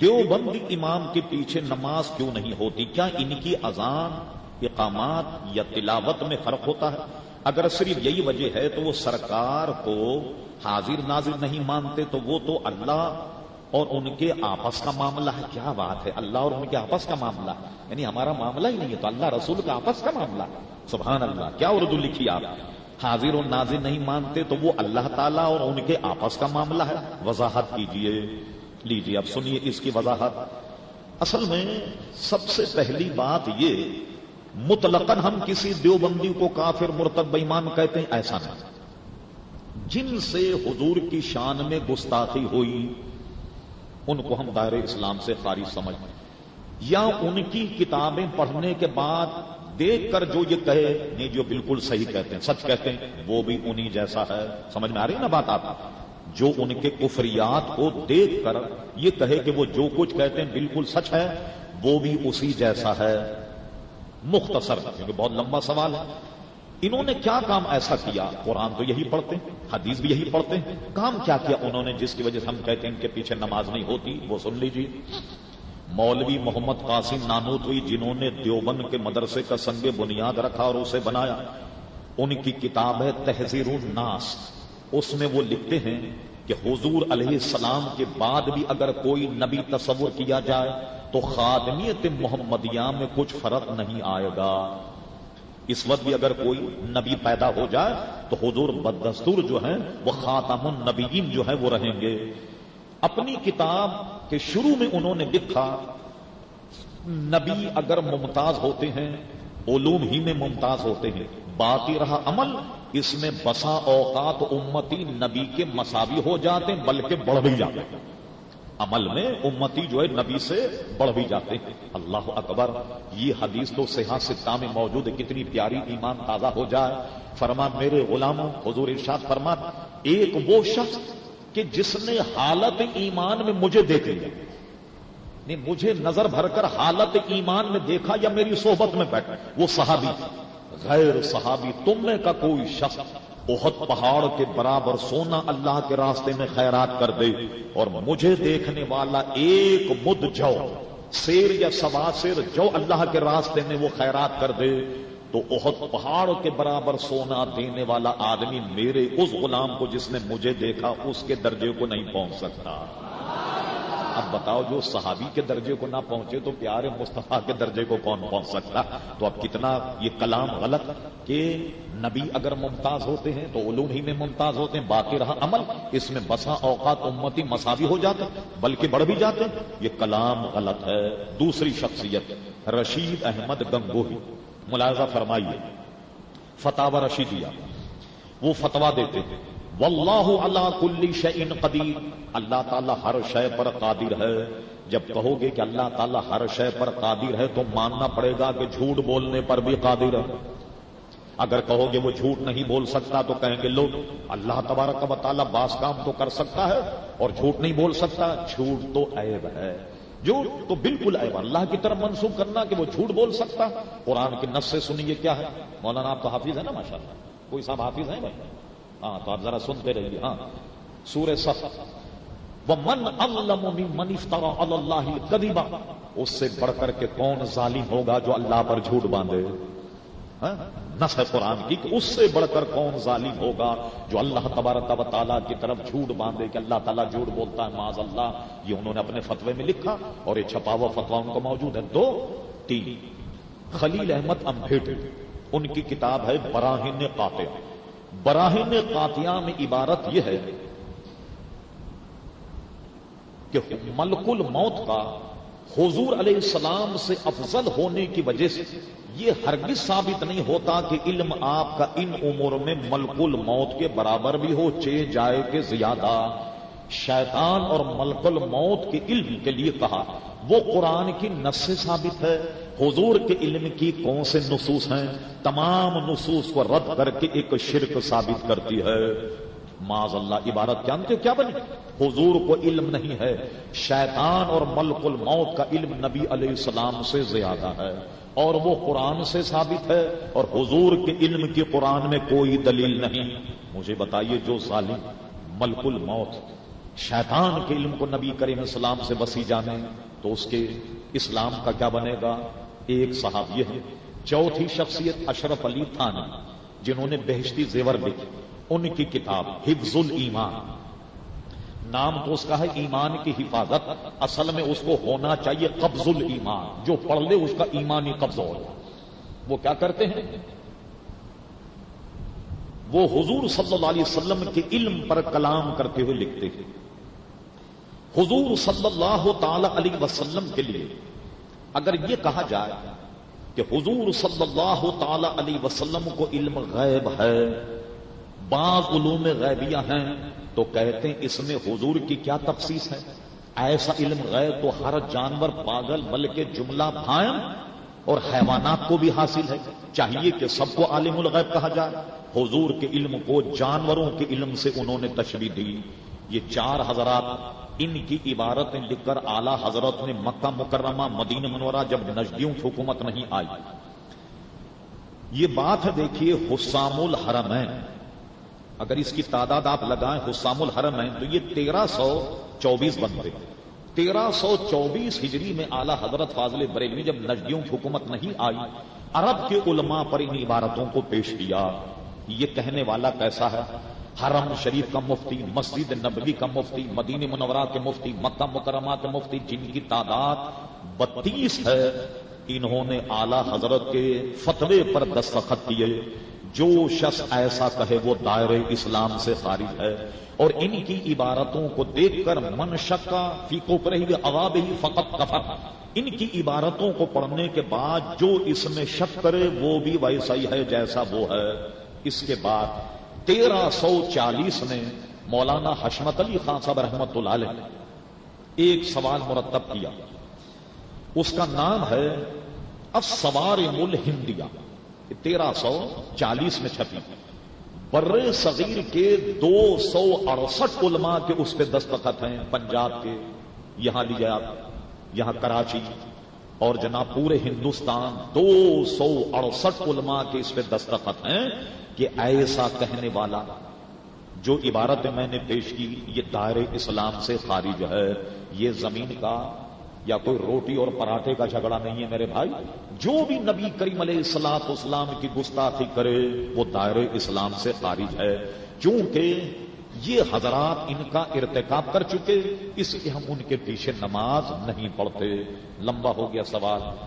دیوبند امام کے پیچھے نماز کیوں نہیں ہوتی؟ کیا ان کی اذان، اقامات یا تلاوت میں فرق ہوتا ہے؟ اگر صرف یہی وجہ ہے تو وہ سرکار کو حاضر ناظر نہیں مانتے، تو وہ تو اللہ اور ان کے آپس کا معاملہ ہے۔ کیا بات ہے؟ اللہ اور ان کے آپس کا معاملہ۔ یعنی ہمارا معاملہ ہی نہیں ہے تو اللہ رسول کا آپس کا معاملہ۔ ہے سبحان اللہ، کیا اردو لکھی آپ؟ حاضر اور ناظر نہیں مانتے تو وہ اللہ تعالیٰ اور ان کے آپس کا معاملہ ہے۔ وضاحت کیجیے۔ لیجیے اب سنیے اس کی وضاحت۔ اصل میں سب سے پہلی بات یہ، مطلقاً ہم کسی دیوبندی کو کافر مرتب بےمان کہتے ہیں، ایسا نہیں جن سے حضور کی شان میں گستاخی ہوئی، ان کو ہم دائر اسلام سے خارج سمجھ یا ان کی کتابیں پڑھنے کے بعد دیکھ کر جو یہ کہے، نہیں جی، جو بالکل صحیح کہتے ہیں، سچ کہتے ہیں، وہ بھی انہی جیسا ہے۔ سمجھ میں آ رہی ہے نا بات آپ؟ جو ان کے کفریات کو دیکھ کر یہ کہے کہ وہ جو کچھ کہتے ہیں بالکل سچ ہے، وہ بھی اسی جیسا ہے۔ مختصر، کیونکہ بہت لمبا سوال ہے۔ انہوں نے کیا کام ایسا کیا؟ قرآن تو یہی پڑھتے ہیں، حدیث بھی یہی پڑھتے ہیں۔ کام کیا کیا انہوں نے جس کی وجہ سے ہم کہتے ہیں ان کے پیچھے نماز نہیں ہوتی؟ وہ سن لیجیے مولوی محمد قاسم نانوت ہوئی، جنہوں نے دیوبند کے مدرسے کا سنگ بنیاد رکھا اور اسے بنایا۔ ان کی کتاب ہے تحزیر الناس۔ اس میں وہ لکھتے ہیں کہ حضور علیہ السلام کے بعد بھی اگر کوئی نبی تصور کیا جائے تو خادمیت محمدیہ میں کچھ فرق نہیں آئے گا۔ اس وقت بھی اگر کوئی نبی پیدا ہو جائے تو حضور بدستور جو ہے وہ خاتم النبیین جو ہے وہ رہیں گے۔ اپنی کتاب کے شروع میں انہوں نے لکھا، نبی اگر ممتاز ہوتے ہیں، علوم ہی میں ممتاز ہوتے ہیں، باقی رہا عمل اس میں بسا اوقات امتی نبی کے مساوی ہو جاتے ہیں، بلکہ بڑھ بھی جاتے ہیں۔ عمل میں امتی جو ہے، نبی سے بڑھ بھی جاتے ہیں۔ اللہ اکبر، یہ حدیث تو سیاح سکتا میں موجود ہے، کتنی پیاری ایمان تازہ ہو جائے۔ فرمان میرے غلاموں حضور ارشاد فرمان ایک وہ شخص کہ جس نے حالت ایمان میں مجھے دیکھ لیا۔ نہیں، مجھے نظر بھر کر حالت ایمان میں دیکھا یا میری صحبت میں بیٹھا، وہ صحابی غیر صحابی تم نے کا کوئی شخص بہت پہاڑ کے برابر سونا اللہ کے راستے میں خیرات کر دے اور مجھے دیکھنے والا ایک مد جو شیر یا سوا شیر جو اللہ کے راستے میں وہ خیرات کر دے تو بہت پہاڑ کے برابر سونا دینے والا آدمی میرے اس غلام کو جس نے مجھے دیکھا اس کے درجے کو نہیں پہنچ سکتا۔ اب بتاؤ جو صحابی کے درجے کو نہ پہنچے تو پیارے مصطفیٰ کے درجے کو کون پہنچ سکتا؟ تو اب کتنا یہ کلام غلط کہ نبی اگر ممتاز ہوتے ہیں تو علوم ہی میں ممتاز ہوتے ہیں، باقی رہا عمل۔ اس میں بسا اوقات امتی مساوی ہو جاتے بلکہ بڑھ بھی جاتے یہ کلام غلط ہے۔ دوسری شخصیت، رشید احمد گنگوہی۔ ملاحظہ فرمائیے۔ فتح رشیدیا وہ فتوا دیتے ہیں۔ واللہ اللہ کلی شعین قدیر۔ اللہ تعالیٰ ہر شے پر قادر ہے۔ جب کہو گے کہ اللہ تعالیٰ ہر شے پر قادر ہے تو ماننا پڑے گا کہ جھوٹ بولنے پر بھی قادر ہے۔ اگر کہو گے وہ جھوٹ نہیں بول سکتا تو کہیں گے لوگ اللہ تبارک و تعالیٰ باس کام تو کر سکتا ہے اور جھوٹ نہیں بول سکتا۔ جھوٹ تو عیب ہے۔ جھوٹ تو بالکل عیب اللہ کی طرف منسوخ کرنا کہ وہ جھوٹ بول سکتا۔ قرآن کی نس سے سنیے کیا ہے۔ مولانا آپ تو حافظ ہے نا ماشاء اللہ کوئی صاحب حافظ ہے بھائی؟ ہاں تو آپ ذرا سنتے رہیے ہاں۔ سورہ سف وہ من افطار اللہ کدیبا اس سے بڑھ کر کے کون ظالم ہوگا جو اللہ پر جھوٹ باندھے؟ ہاں، نس ہے قرآن کی کہ اس سے بڑھ کر کون ظالم ہوگا جو اللہ تبارک و تعالیٰ کی طرف جھوٹ باندھے کہ اللہ تعالیٰ جھوٹ بولتا ہے، معاذ اللہ۔ یہ انہوں نے اپنے فتوے میں لکھا اور یہ چھپا ہوا فتوا ان کو موجود ہے۔ دو، تین۔ خلیل احمد امبھیٹ، ان کی کتاب ہے براہین قاطع براہین قاتیہ میں عبارت یہ ہے کہ ملک الموت کا حضور علیہ السلام سے افضل ہونے کی وجہ سے یہ ہرگز ثابت نہیں ہوتا کہ علم آپ کا ان عمر میں ملک الموت کے برابر بھی ہو، چے جائے کہ زیادہ، شیطان اور ملک الموت کے علم کے لیے کہا۔ وہ قرآن کی نس سے ثابت ہے۔ حضور کے علم کی کون سے نصوص ہیں؟ تمام نصوص کو رد کر کے ایک شرک ثابت کرتی ہے۔ معاذ اللہ عبارت جانتے ہو کیا بنی؟ حضور کو علم نہیں ہے۔ شیطان اور ملک الموت کا علم نبی علیہ السلام سے زیادہ ہے۔ اور وہ قرآن سے ثابت ہے۔ اور حضور کے علم کی قرآن میں کوئی دلیل نہیں۔ مجھے بتائیے جو ظالم، ملک الموت، شیطان کے علم کو نبی کریم اسلام سے وسیع جانے۔ تو اس کے اسلام کا کیا بنے گا؟ ایک صاحب یہ ہے چوتھی شخصیت اشرف علی تھانی جنہوں نے بہشتی زیور لکھی۔ ان کی کتاب حفظ الایمان۔ نام تو اس کا ہے ایمان کی حفاظت۔ اصل میں اس کو ہونا چاہیے قبض الایمان۔ جو پڑھ لے اس کا ایمانی قبض ہو۔ وہ کیا کرتے ہیں؟ وہ حضور صلی اللہ علیہ وسلم کے علم پر کلام کرتے ہوئے لکھتے ہیں۔ حضور صلی اللہ تعالی علیہ وسلم کے لیے اگر یہ کہا جائے کہ حضور صلی اللہ تعالی علیہ وسلم کو علم غیب ہے، بعض علوم غیبیہ ہیں، تو کہتے ہیں اس میں حضور کی کیا تفصیص ہے؟ ایسا علم غیب تو ہر جانور، پاگل بلکہ جملہ بھائم اور حیوانات کو بھی حاصل ہے۔ چاہیے کہ سب کو عالم الغیب کہا جائے۔ حضور کے علم کو جانوروں کے علم سے انہوں نے تشریح دی۔ یہ چار حضرات ان کی عبارتیں لکھ کر اعلی حضرت نے مکہ مکرمہ مدین منورہ جب نجدیوں کی حکومت نہیں آئی۔ یہ بات دیکھیے حسام الحرمین۔ اگر اس کی تعداد آپ لگائیں حسام الحرمین تو یہ تیرہ سو چوبیس بنتے تیرہ سو چوبیس ہجری میں اعلی حضرت فاضل بریلوی جب نجدیوں کی حکومت نہیں آئی، عرب کے علماء پر ان عبارتوں کو پیش کیا۔ یہ کہنے والا کیسا ہے؟ حرم شریف کا مفتی، مسجد نبوی کا مفتی مدین منورہ کے مفتی، مکہ مکرمہ کے مفتی، جن کی تعداد بتیس ہے، انہوں نے اعلی حضرت کے فتوے پر دستخط کیے۔ جو شخص ایسا کہے وہ دائر اسلام سے خارج ہے۔ اور ان کی عبارتوں کو دیکھ کر من شکا، فی کو ہی عواب ہی فقط کفر۔ ان کی عبارتوں کو پڑھنے کے بعد جو اس میں شک کرے وہ بھی ویسا ہی ہے جیسا وہ ہے۔ اس کے بعد تیرہ سو چالیس میں مولانا حشمت علی خان صاحب رحمت اللہ علیہ ایک سوال مرتب کیا۔ اس کا نام ہے اب سوار مل ہندیا۔ تیرہ سو چالیس میں چھپی۔ بر صغیر کے دو سو اڑسٹھ علماء کے اس پہ دستخط ہیں۔ پنجاب کے، یہاں لیجیے آپ یہاں کراچی۔ اور جناب پورے ہندوستان دو سو اڑسٹھ علماء کے اس پہ دستخط ہیں کہ ایسا کہنے والا جو عبارت میں نے پیش کی، یہ دائر اسلام سے خارج ہے۔ یہ زمین کا یا کوئی روٹی اور پراٹھے کا جھگڑا نہیں ہے میرے بھائی۔ جو بھی نبی کریم علیہ السلاط اسلام کی گستاخی کرے، وہ دائر اسلام سے خارج ہے۔ کیونکہ یہ حضرات ان کا ارتکاب کر چکے اس لیے ہم ان کے پیچھے نماز نہیں پڑھتے۔ لمبا ہو گیا سوال۔